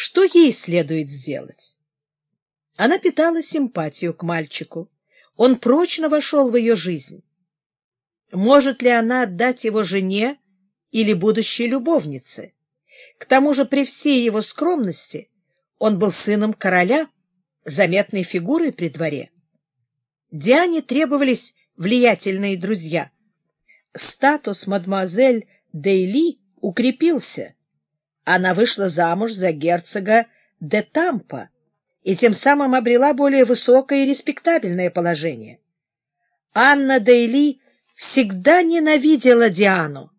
что ей следует сделать. Она питала симпатию к мальчику. Он прочно вошел в ее жизнь. Может ли она отдать его жене или будущей любовнице? К тому же при всей его скромности он был сыном короля, заметной фигурой при дворе. Диане требовались влиятельные друзья. Статус мадемуазель Дейли укрепился. Она вышла замуж за герцога де Тампа и тем самым обрела более высокое и респектабельное положение. Анна Дейли всегда ненавидела Диану.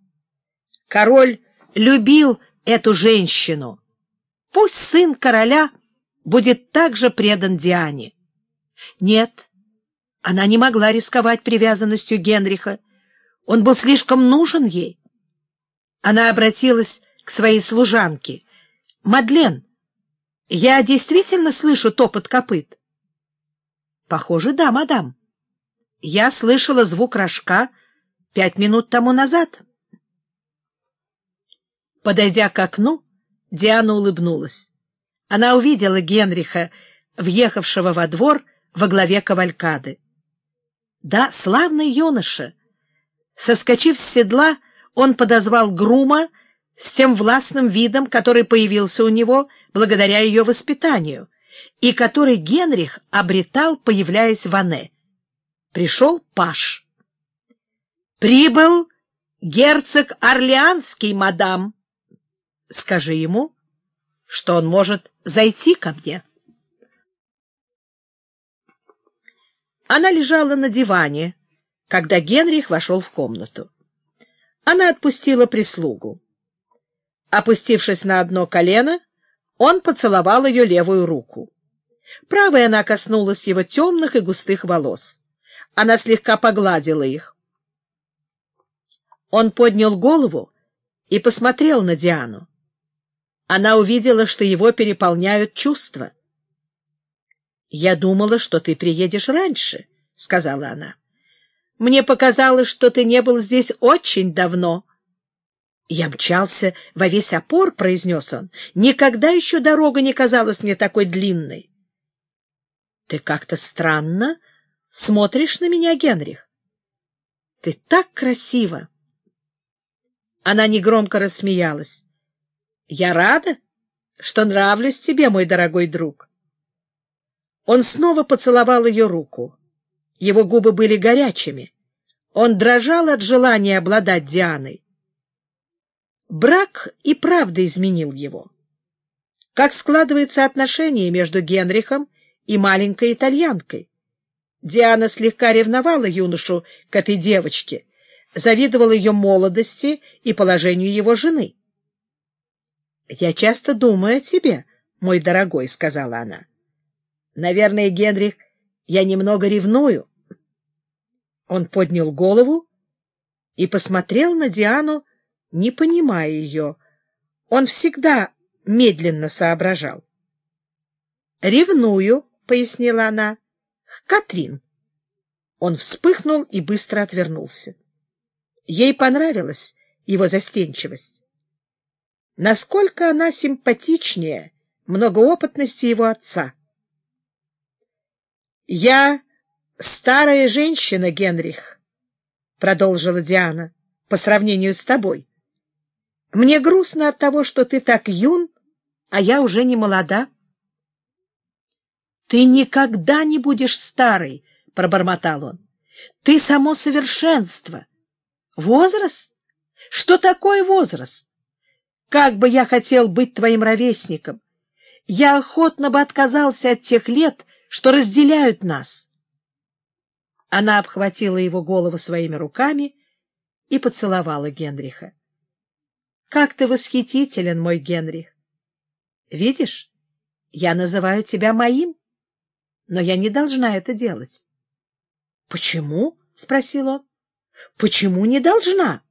Король любил эту женщину. Пусть сын короля будет также предан Диане. Нет, она не могла рисковать привязанностью Генриха. Он был слишком нужен ей. Она обратилась к своей служанке. — Мадлен, я действительно слышу топот копыт? — Похоже, да, мадам. Я слышала звук рожка пять минут тому назад. Подойдя к окну, Диана улыбнулась. Она увидела Генриха, въехавшего во двор во главе кавалькады. Да, славный юноша! Соскочив с седла, он подозвал грума с тем властным видом, который появился у него благодаря ее воспитанию, и который Генрих обретал, появляясь в Ане. Пришел Паш. «Прибыл герцог Орлеанский, мадам!» «Скажи ему, что он может зайти ко мне». Она лежала на диване, когда Генрих вошел в комнату. Она отпустила прислугу. Опустившись на одно колено, он поцеловал ее левую руку. Правой она коснулась его темных и густых волос. Она слегка погладила их. Он поднял голову и посмотрел на Диану. Она увидела, что его переполняют чувства. — Я думала, что ты приедешь раньше, — сказала она. — Мне показалось, что ты не был здесь очень давно. «Я мчался во весь опор», — произнес он. «Никогда еще дорога не казалась мне такой длинной». «Ты как-то странно смотришь на меня, Генрих. Ты так красива!» Она негромко рассмеялась. «Я рада, что нравлюсь тебе, мой дорогой друг». Он снова поцеловал ее руку. Его губы были горячими. Он дрожал от желания обладать Дианой. Брак и правда изменил его. Как складываются отношения между Генрихом и маленькой итальянкой? Диана слегка ревновала юношу к этой девочке, завидовала ее молодости и положению его жены. — Я часто думаю о тебе, мой дорогой, — сказала она. — Наверное, Генрих, я немного ревную. Он поднял голову и посмотрел на Диану не понимая ее. Он всегда медленно соображал. «Ревную», — пояснила она, — «к Катрин». Он вспыхнул и быстро отвернулся. Ей понравилась его застенчивость. Насколько она симпатичнее многоопытности его отца. «Я старая женщина, Генрих», — продолжила Диана, — «по сравнению с тобой. Мне грустно от того, что ты так юн, а я уже не молода. — Ты никогда не будешь старой, — пробормотал он. — Ты само совершенство. Возраст? Что такое возраст? Как бы я хотел быть твоим ровесником! Я охотно бы отказался от тех лет, что разделяют нас. Она обхватила его голову своими руками и поцеловала Генриха. Как ты восхитителен, мой Генрих! Видишь, я называю тебя моим, но я не должна это делать. — Почему? — спросил он. — Почему не должна?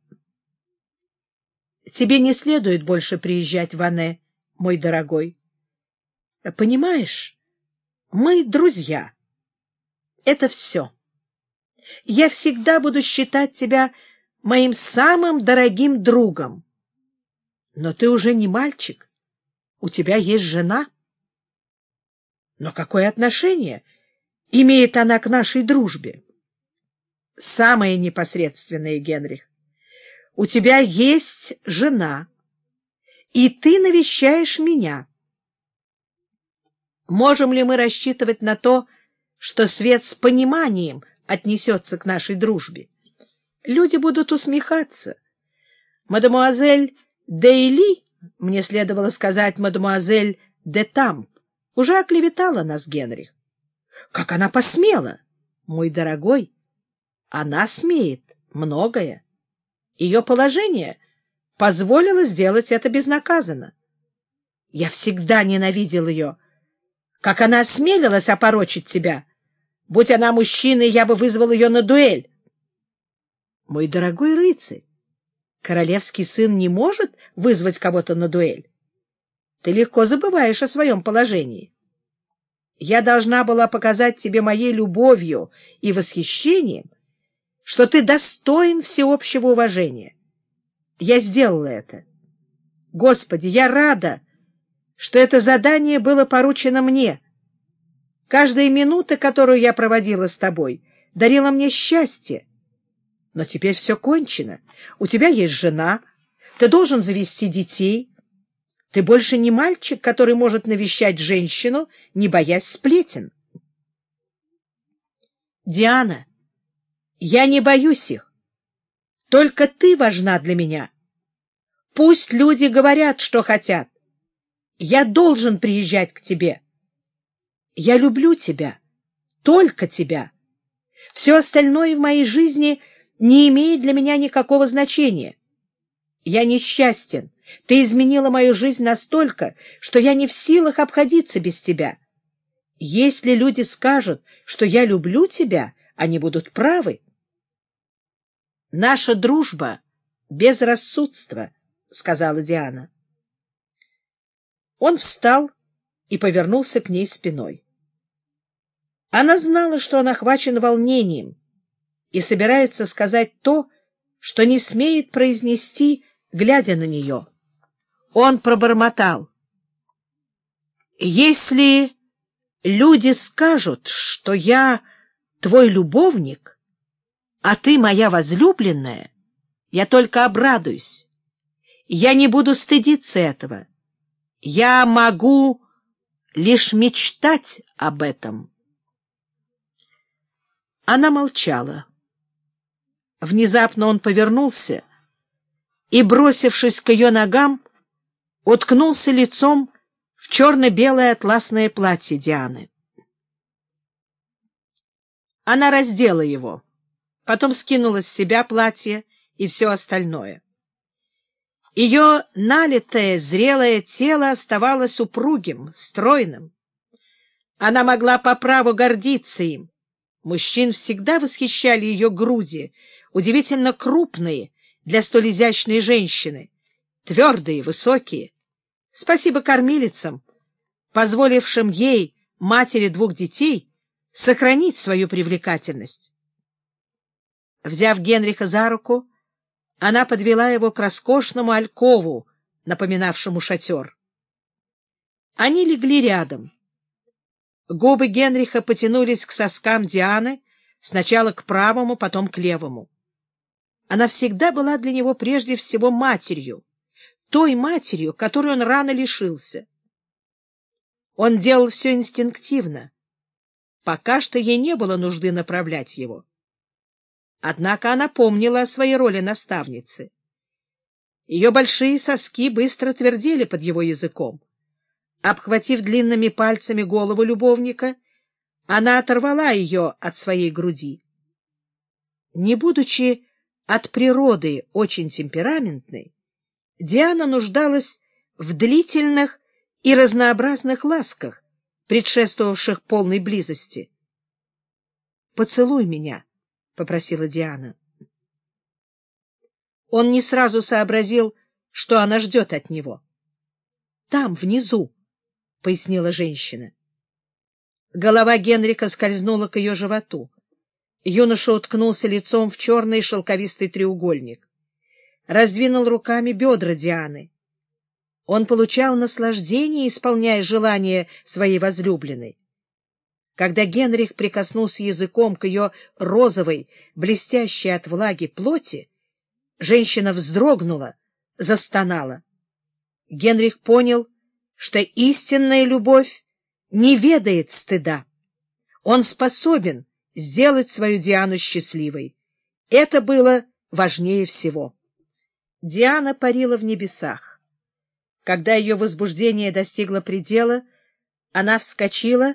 — Тебе не следует больше приезжать в Ане, мой дорогой. Понимаешь, мы друзья. Это все. Я всегда буду считать тебя моим самым дорогим другом. Но ты уже не мальчик. у тебя есть жена. Но какое отношение имеет она к нашей дружбе? Самое непосредственное, Генрих. У тебя есть жена, и ты навещаешь меня. Можем ли мы рассчитывать на то, что свет с пониманием отнесется к нашей дружбе? Люди будут усмехаться. Мадемуазель Дейли, мне следовало сказать мадемуазель де Тамп, уже оклеветала нас, Генрих. Как она посмела? Мой дорогой, она смеет многое. Ее положение позволило сделать это безнаказанно. Я всегда ненавидел ее. Как она осмелилась опорочить тебя? Будь она мужчиной, я бы вызвал ее на дуэль. Мой дорогой рыцарь, королевский сын не может вызвать кого-то на дуэль. Ты легко забываешь о своем положении. Я должна была показать тебе моей любовью и восхищением, что ты достоин всеобщего уважения. Я сделала это. Господи, я рада, что это задание было поручено мне. Каждая минута, которую я проводила с тобой, дарила мне счастье. Но теперь все кончено. У тебя есть жена, ты должен завести детей. Ты больше не мальчик, который может навещать женщину, не боясь сплетен. Диана, я не боюсь их. Только ты важна для меня. Пусть люди говорят, что хотят. Я должен приезжать к тебе. Я люблю тебя, только тебя. Все остальное в моей жизни не имеет для меня никакого значения. Я несчастен. Ты изменила мою жизнь настолько, что я не в силах обходиться без тебя. Если люди скажут, что я люблю тебя, они будут правы. Наша дружба — безрассудство, — сказала Диана. Он встал и повернулся к ней спиной. Она знала, что он охвачен волнением и собирается сказать то, что не смеет произнести, глядя на нее. Он пробормотал. «Если люди скажут, что я твой любовник, а ты моя возлюбленная, я только обрадуюсь. Я не буду стыдиться этого. Я могу лишь мечтать об этом». Она молчала. Внезапно он повернулся и, бросившись к ее ногам, уткнулся лицом в черно-белое атласное платье Дианы. Она раздела его, потом скинула с себя платье и все остальное. Ее налитое, зрелое тело оставалось упругим, стройным. Она могла по праву гордиться им. Мужчин всегда восхищали ее груди, удивительно крупные для столь изящной женщины, твердые, высокие. Спасибо кормилицам, позволившим ей, матери двух детей, сохранить свою привлекательность. Взяв Генриха за руку, она подвела его к роскошному алькову, напоминавшему шатер. Они легли рядом. Губы Генриха потянулись к соскам Дианы, сначала к правому, потом к левому. Она всегда была для него прежде всего матерью, той матерью, которой он рано лишился. Он делал все инстинктивно. Пока что ей не было нужды направлять его. Однако она помнила о своей роли наставницы. Ее большие соски быстро твердели под его языком. Обхватив длинными пальцами голову любовника, она оторвала ее от своей груди. Не будучи от природы очень темпераментной, Диана нуждалась в длительных и разнообразных ласках, предшествовавших полной близости. «Поцелуй меня», — попросила Диана. Он не сразу сообразил, что она ждет от него. «Там, внизу», — пояснила женщина. Голова Генрика скользнула к ее животу. Юноша уткнулся лицом в черный шелковистый треугольник. Раздвинул руками бедра Дианы. Он получал наслаждение, исполняя желания своей возлюбленной. Когда Генрих прикоснулся языком к ее розовой, блестящей от влаги плоти, женщина вздрогнула, застонала. Генрих понял, что истинная любовь не ведает стыда. Он способен сделать свою Диану счастливой. Это было важнее всего. Диана парила в небесах. Когда ее возбуждение достигло предела, она вскочила,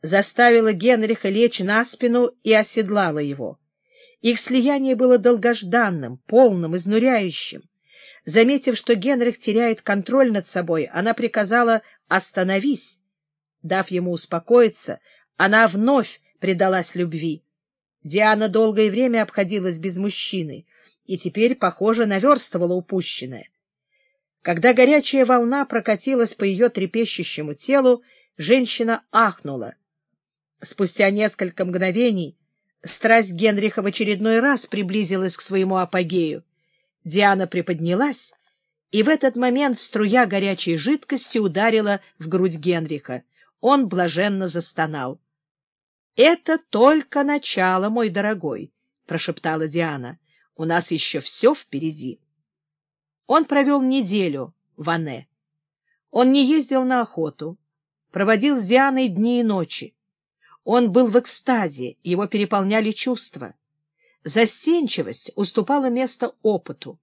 заставила Генриха лечь на спину и оседлала его. Их слияние было долгожданным, полным, изнуряющим. Заметив, что Генрих теряет контроль над собой, она приказала «остановись». Дав ему успокоиться, она вновь предалась любви. Диана долгое время обходилась без мужчины и теперь, похоже, наверстывала упущенное. Когда горячая волна прокатилась по ее трепещущему телу, женщина ахнула. Спустя несколько мгновений страсть Генриха в очередной раз приблизилась к своему апогею. Диана приподнялась, и в этот момент струя горячей жидкости ударила в грудь Генриха. Он блаженно застонал. — Это только начало, мой дорогой, — прошептала Диана. — У нас еще все впереди. Он провел неделю в Ане. Он не ездил на охоту, проводил с Дианой дни и ночи. Он был в экстазе, его переполняли чувства. Застенчивость уступала место опыту.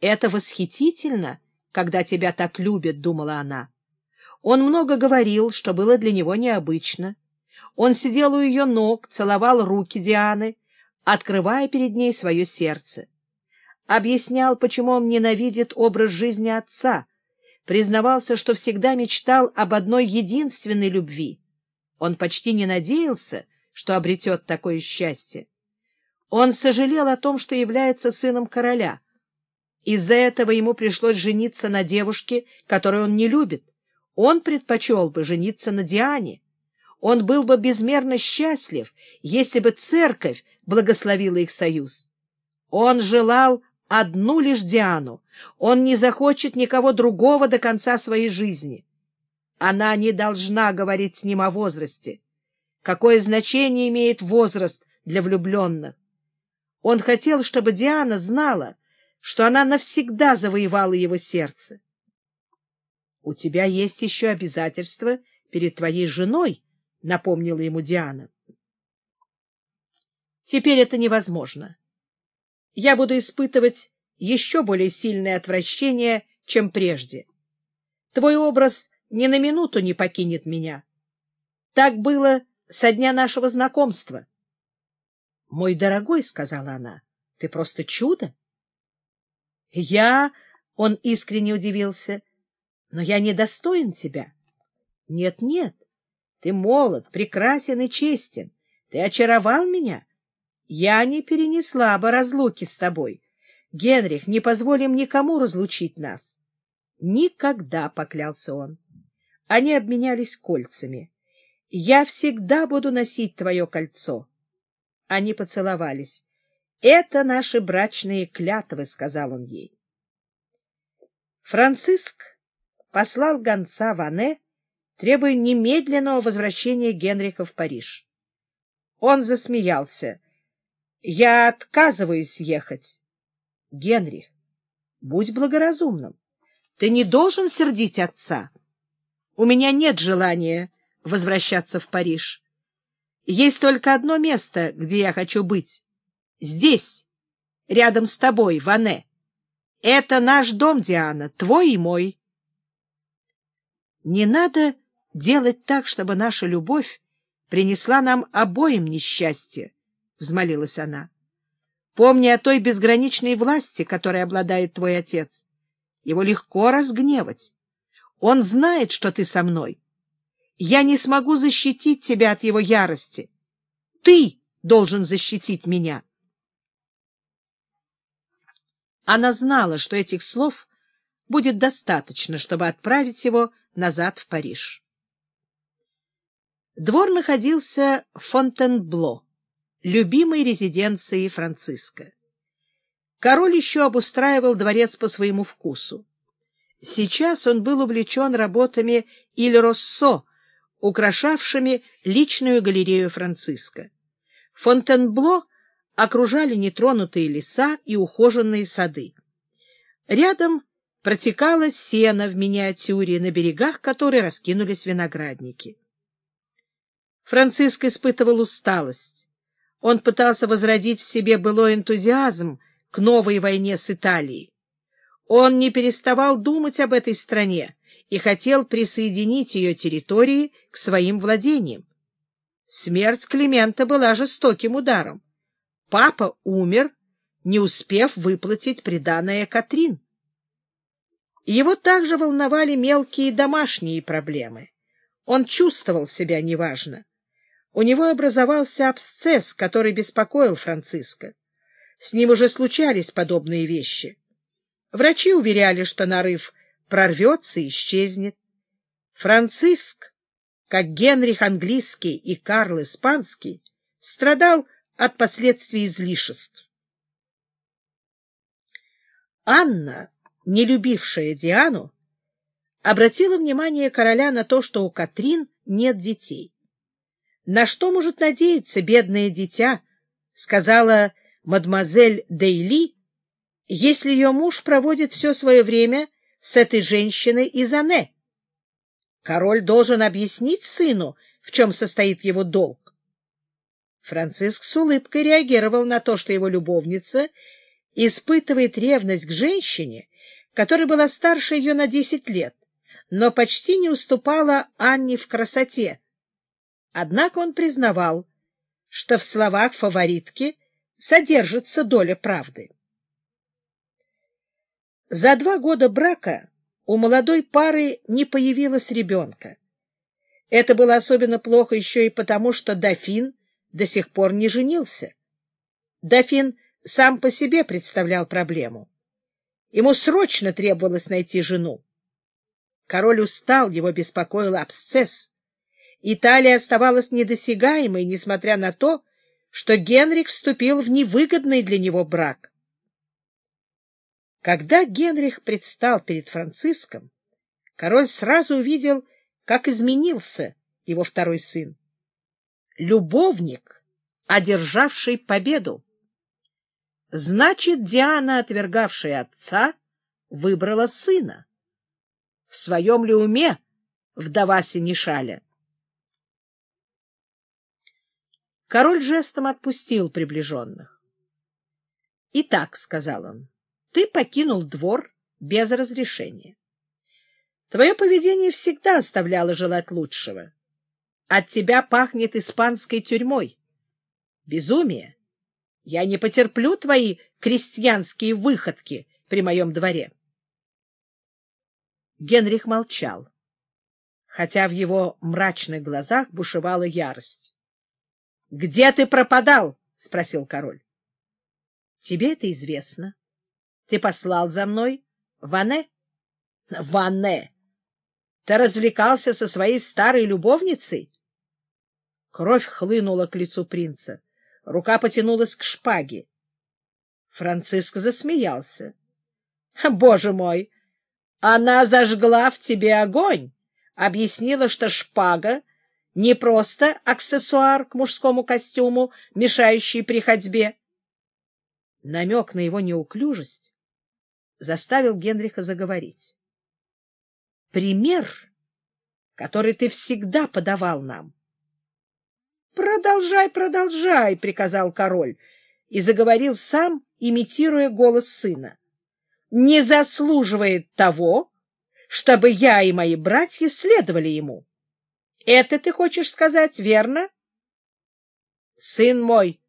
«Это восхитительно, когда тебя так любят», — думала она. Он много говорил, что было для него необычно. Он сидел у ее ног, целовал руки Дианы, открывая перед ней свое сердце объяснял, почему он ненавидит образ жизни отца, признавался, что всегда мечтал об одной единственной любви. Он почти не надеялся, что обретет такое счастье. Он сожалел о том, что является сыном короля. Из-за этого ему пришлось жениться на девушке, которую он не любит. Он предпочел бы жениться на Диане. Он был бы безмерно счастлив, если бы церковь благословила их союз. Он желал одну лишь Диану. Он не захочет никого другого до конца своей жизни. Она не должна говорить с ним о возрасте. Какое значение имеет возраст для влюбленных? Он хотел, чтобы Диана знала, что она навсегда завоевала его сердце. — У тебя есть еще обязательства перед твоей женой, — напомнила ему Диана. — Теперь это невозможно я буду испытывать еще более сильное отвращение, чем прежде. Твой образ ни на минуту не покинет меня. Так было со дня нашего знакомства. — Мой дорогой, — сказала она, — ты просто чудо. — Я... — он искренне удивился. — Но я недостоин тебя. Нет, — Нет-нет, ты молод, прекрасен и честен. Ты очаровал меня. — я не перенесла бы разлуки с тобой. Генрих, не позволим никому разлучить нас. Никогда, — поклялся он. Они обменялись кольцами. Я всегда буду носить твое кольцо. Они поцеловались. Это наши брачные клятвы, — сказал он ей. Франциск послал гонца Ване, требуя немедленного возвращения Генриха в Париж. Он засмеялся. Я отказываюсь ехать. Генрих, будь благоразумным. Ты не должен сердить отца. У меня нет желания возвращаться в Париж. Есть только одно место, где я хочу быть. Здесь, рядом с тобой, Ване. Это наш дом, Диана, твой и мой. Не надо делать так, чтобы наша любовь принесла нам обоим несчастье. — взмолилась она. — Помни о той безграничной власти, которой обладает твой отец. Его легко разгневать. Он знает, что ты со мной. Я не смогу защитить тебя от его ярости. Ты должен защитить меня. Она знала, что этих слов будет достаточно, чтобы отправить его назад в Париж. Двор находился в Фонтенбло любимой резиденции Франциска. Король еще обустраивал дворец по своему вкусу. Сейчас он был увлечен работами Иль Россо, украшавшими личную галерею Франциска. Фонтенбло окружали нетронутые леса и ухоженные сады. Рядом протекала сено в миниатюре, на берегах которой раскинулись виноградники. Франциск испытывал усталость. Он пытался возродить в себе былой энтузиазм к новой войне с Италией. Он не переставал думать об этой стране и хотел присоединить ее территории к своим владениям. Смерть Климента была жестоким ударом. Папа умер, не успев выплатить приданое Катрин. Его также волновали мелкие домашние проблемы. Он чувствовал себя неважно. У него образовался абсцесс, который беспокоил Франциска. С ним уже случались подобные вещи. Врачи уверяли, что нарыв прорвется и исчезнет. Франциск, как Генрих английский и Карл испанский, страдал от последствий излишеств. Анна, не любившая Диану, обратила внимание короля на то, что у Катрин нет детей. На что может надеяться бедное дитя, сказала мадемуазель Дейли, если ее муж проводит все свое время с этой женщиной из Ане? Король должен объяснить сыну, в чем состоит его долг. Франциск с улыбкой реагировал на то, что его любовница испытывает ревность к женщине, которая была старше ее на десять лет, но почти не уступала Анне в красоте, Однако он признавал, что в словах фаворитки содержится доля правды. За два года брака у молодой пары не появилось ребенка. Это было особенно плохо еще и потому, что дофин до сих пор не женился. Дофин сам по себе представлял проблему. Ему срочно требовалось найти жену. Король устал, его беспокоил абсцесс. Италия оставалась недосягаемой, несмотря на то, что Генрих вступил в невыгодный для него брак. Когда Генрих предстал перед Франциском, король сразу увидел, как изменился его второй сын. Любовник, одержавший победу. Значит, Диана, отвергавшая отца, выбрала сына. В своем ли уме вдова Синишаля? Король жестом отпустил приближенных. — Итак, — сказал он, — ты покинул двор без разрешения. Твое поведение всегда оставляло желать лучшего. От тебя пахнет испанской тюрьмой. Безумие! Я не потерплю твои крестьянские выходки при моем дворе. Генрих молчал, хотя в его мрачных глазах бушевала ярость. — Где ты пропадал? — спросил король. — Тебе это известно. Ты послал за мной Ване? — Ване! Ты развлекался со своей старой любовницей? Кровь хлынула к лицу принца. Рука потянулась к шпаге. Франциск засмеялся. — Боже мой! Она зажгла в тебе огонь! Объяснила, что шпага не просто аксессуар к мужскому костюму, мешающий при ходьбе. Намек на его неуклюжесть заставил Генриха заговорить. Пример, который ты всегда подавал нам. — Продолжай, продолжай, — приказал король, и заговорил сам, имитируя голос сына. — Не заслуживает того, чтобы я и мои братья следовали ему. Это ты хочешь сказать, верно? Сын мой,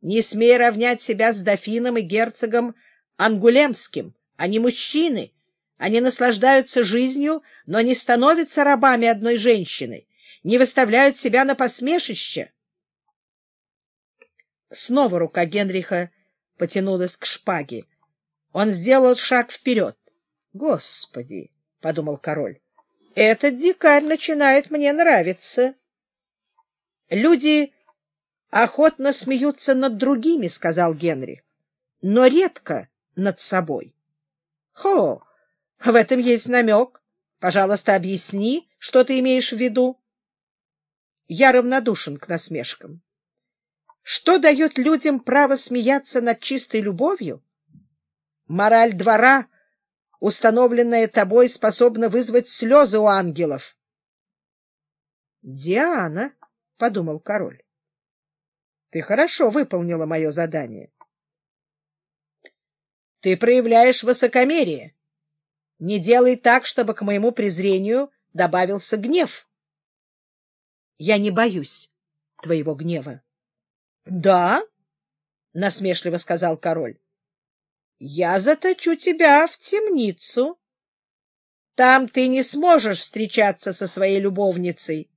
не смей равнять себя с дофином и герцогом Ангулемским. Они мужчины. Они наслаждаются жизнью, но не становятся рабами одной женщины, не выставляют себя на посмешище. Снова рука Генриха потянулась к шпаге. Он сделал шаг вперед. — Господи! — подумал король. Этот дикарь начинает мне нравиться. Люди охотно смеются над другими, — сказал Генри, — но редко над собой. Хо, — В этом есть намек. Пожалуйста, объясни, что ты имеешь в виду. Я равнодушен к насмешкам. Что дает людям право смеяться над чистой любовью? Мораль двора, установленная тобой, способна вызвать слезы у ангелов. — Диана, — подумал король, — ты хорошо выполнила мое задание. — Ты проявляешь высокомерие. Не делай так, чтобы к моему презрению добавился гнев. Я не боюсь твоего гнева. — Да? — насмешливо сказал король. — Я заточу тебя в темницу. Там ты не сможешь встречаться со своей любовницей.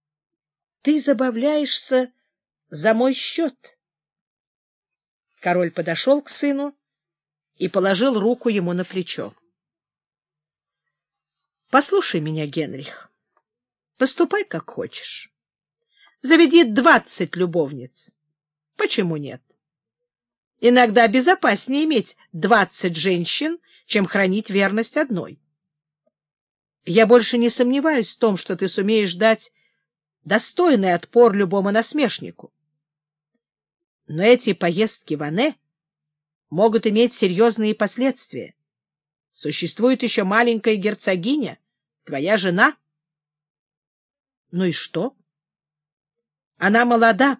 — Ты забавляешься за мой счет. Король подошел к сыну и положил руку ему на плечо. — Послушай меня, Генрих. Поступай, как хочешь. Заведи двадцать любовниц. Почему нет? Иногда безопаснее иметь двадцать женщин, чем хранить верность одной. Я больше не сомневаюсь в том, что ты сумеешь дать достойный отпор любому насмешнику. Но эти поездки в Ане могут иметь серьезные последствия. Существует еще маленькая герцогиня, твоя жена. Ну и что? Она молода,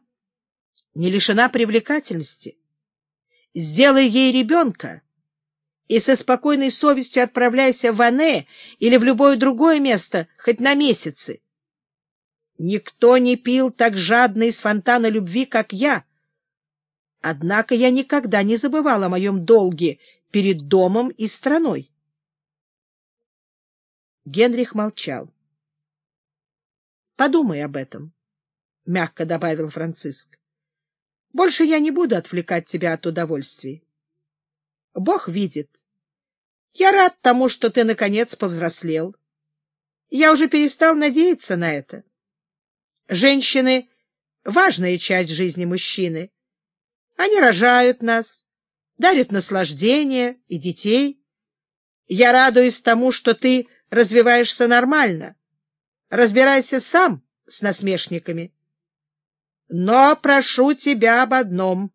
не лишена привлекательности. Сделай ей ребенка и со спокойной совестью отправляйся в Ане или в любое другое место, хоть на месяцы. Никто не пил так жадно из фонтана любви, как я. Однако я никогда не забывал о моем долге перед домом и страной. Генрих молчал. — Подумай об этом, — мягко добавил Франциск. — Больше я не буду отвлекать тебя от удовольствий. Бог видит. Я рад тому, что ты, наконец, повзрослел. Я уже перестал надеяться на это. Женщины — важная часть жизни мужчины. Они рожают нас, дарят наслаждение и детей. Я радуюсь тому, что ты развиваешься нормально. Разбирайся сам с насмешниками. Но прошу тебя об одном.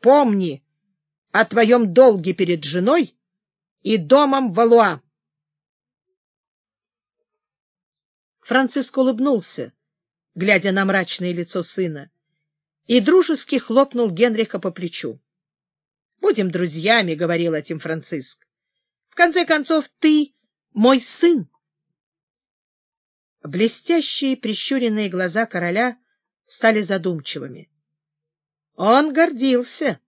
Помни о твоем долге перед женой и домом Валуа. Франциск улыбнулся, глядя на мрачное лицо сына и дружески хлопнул Генриха по плечу. — Будем друзьями, — говорил этим Франциск. — В конце концов, ты мой сын. Блестящие прищуренные глаза короля стали задумчивыми. Он гордился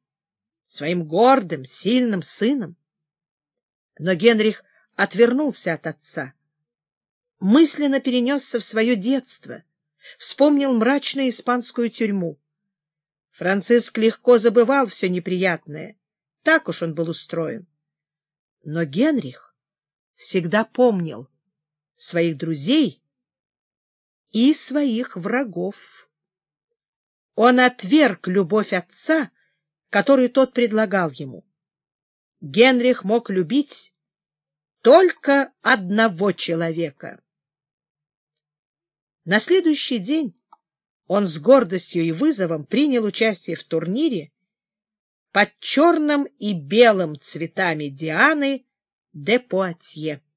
своим гордым, сильным сыном. Но Генрих отвернулся от отца, мысленно перенесся в свое детство, вспомнил мрачную испанскую тюрьму. Франциск легко забывал все неприятное. Так уж он был устроен. Но Генрих всегда помнил своих друзей и своих врагов. Он отверг любовь отца, которую тот предлагал ему. Генрих мог любить только одного человека. На следующий день он с гордостью и вызовом принял участие в турнире под черным и белым цветами Дианы де Пуатье.